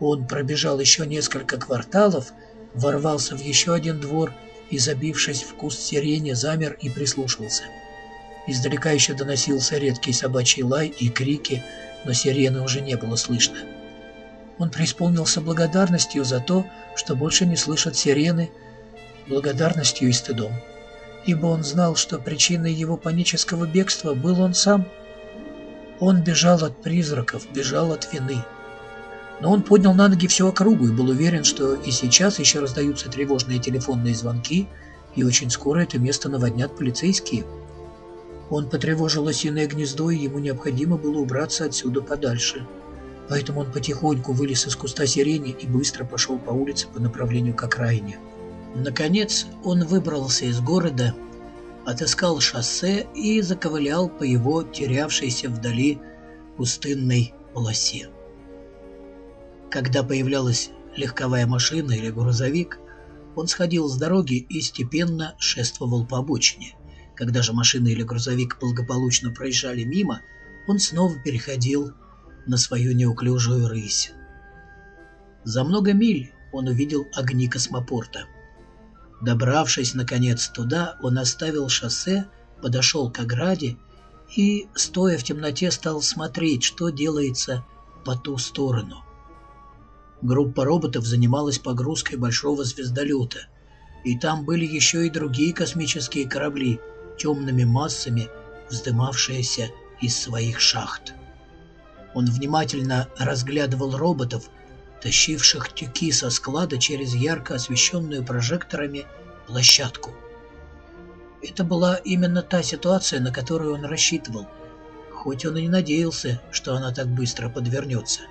Он пробежал еще несколько кварталов, ворвался в еще один двор и, забившись в куст сирени, замер и прислушался. Издалека еще доносился редкий собачий лай и крики, но сирены уже не было слышно. Он преисполнился благодарностью за то, что больше не слышат сирены, благодарностью и стыдом. Ибо он знал, что причиной его панического бегства был он сам. Он бежал от призраков, бежал от вины. Но он поднял на ноги всю округу и был уверен, что и сейчас еще раздаются тревожные телефонные звонки, и очень скоро это место наводнят полицейские. Он потревожил осиное гнездо, и ему необходимо было убраться отсюда подальше. Поэтому он потихоньку вылез из куста сирени и быстро пошел по улице по направлению к окраине. Наконец он выбрался из города, отыскал шоссе и заковылял по его терявшейся вдали пустынной полосе. Когда появлялась легковая машина или грузовик, он сходил с дороги и степенно шествовал по обочине. Когда же машина или грузовик благополучно проезжали мимо, он снова переходил на свою неуклюжую рысь. За много миль он увидел огни космопорта. Добравшись, наконец, туда, он оставил шоссе, подошел к ограде и, стоя в темноте, стал смотреть, что делается по ту сторону. Группа роботов занималась погрузкой большого звездолета, и там были еще и другие космические корабли, темными массами, вздымавшиеся из своих шахт. Он внимательно разглядывал роботов, тащивших тюки со склада через ярко освещенную прожекторами площадку. Это была именно та ситуация, на которую он рассчитывал, хоть он и не надеялся, что она так быстро подвернется.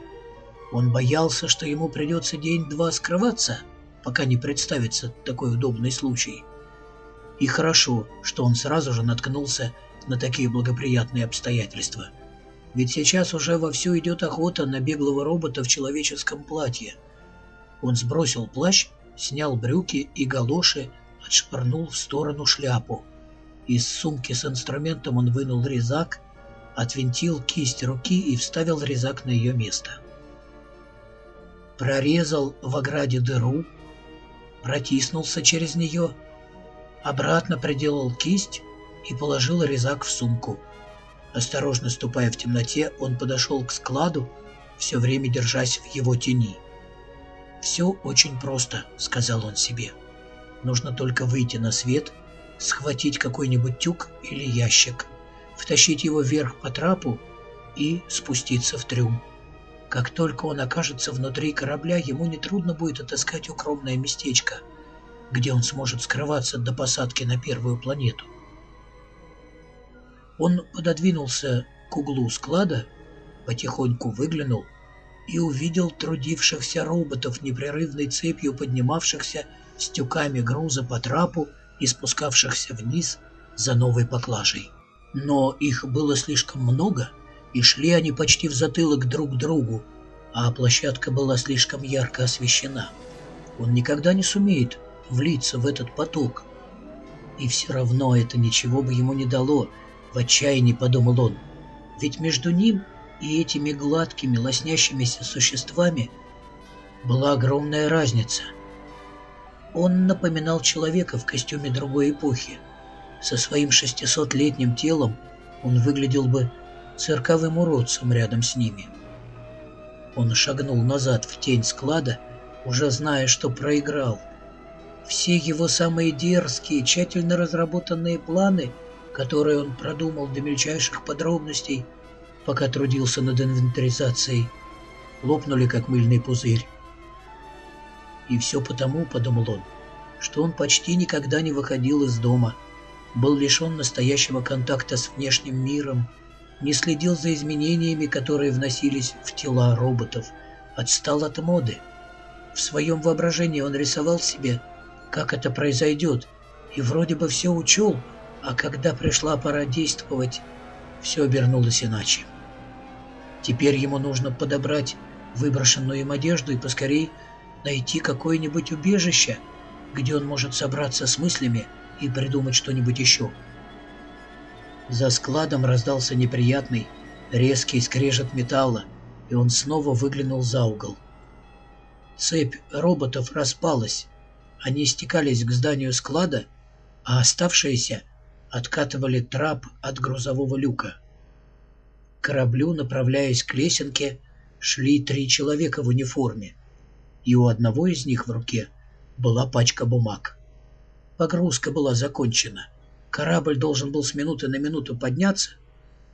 Он боялся, что ему придется день-два скрываться, пока не представится такой удобный случай. И хорошо, что он сразу же наткнулся на такие благоприятные обстоятельства. Ведь сейчас уже вовсю идет охота на беглого робота в человеческом платье. Он сбросил плащ, снял брюки и галоши, отшвырнул в сторону шляпу. Из сумки с инструментом он вынул резак, отвинтил кисть руки и вставил резак на ее место прорезал в ограде дыру, протиснулся через нее, обратно проделал кисть и положил резак в сумку. Осторожно ступая в темноте, он подошел к складу, все время держась в его тени. «Все очень просто», — сказал он себе. «Нужно только выйти на свет, схватить какой-нибудь тюк или ящик, втащить его вверх по трапу и спуститься в трюм. Как только он окажется внутри корабля, ему нетрудно будет отыскать укромное местечко, где он сможет скрываться до посадки на первую планету. Он пододвинулся к углу склада, потихоньку выглянул и увидел трудившихся роботов, непрерывной цепью поднимавшихся с тюками груза по трапу и спускавшихся вниз за новой поклажей. Но их было слишком много — и шли они почти в затылок друг другу, а площадка была слишком ярко освещена. Он никогда не сумеет влиться в этот поток. И все равно это ничего бы ему не дало, в отчаянии подумал он. Ведь между ним и этими гладкими, лоснящимися существами была огромная разница. Он напоминал человека в костюме другой эпохи. Со своим шестисотлетним телом он выглядел бы цирковым уродцем рядом с ними. Он шагнул назад в тень склада, уже зная, что проиграл. Все его самые дерзкие, тщательно разработанные планы, которые он продумал до мельчайших подробностей, пока трудился над инвентаризацией, лопнули, как мыльный пузырь. И все потому, подумал он, что он почти никогда не выходил из дома, был лишен настоящего контакта с внешним миром, не следил за изменениями, которые вносились в тела роботов, отстал от моды. В своем воображении он рисовал себе, как это произойдет, и вроде бы все учел, а когда пришла пора действовать, все обернулось иначе. Теперь ему нужно подобрать выброшенную им одежду и поскорей найти какое-нибудь убежище, где он может собраться с мыслями и придумать что-нибудь еще. За складом раздался неприятный, резкий скрежет металла, и он снова выглянул за угол. Цепь роботов распалась. Они стекались к зданию склада, а оставшиеся откатывали трап от грузового люка. К кораблю, направляясь к лесенке, шли три человека в униформе, и у одного из них в руке была пачка бумаг. Погрузка была закончена. Корабль должен был с минуты на минуту подняться,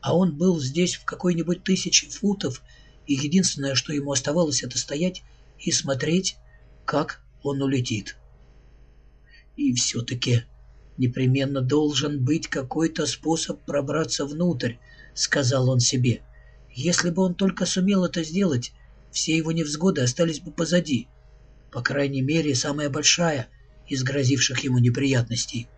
а он был здесь в какой-нибудь тысячи футов, и единственное, что ему оставалось, это стоять и смотреть, как он улетит. И все-таки непременно должен быть какой-то способ пробраться внутрь, сказал он себе. Если бы он только сумел это сделать, все его невзгоды остались бы позади. По крайней мере, самая большая из грозивших ему неприятностей —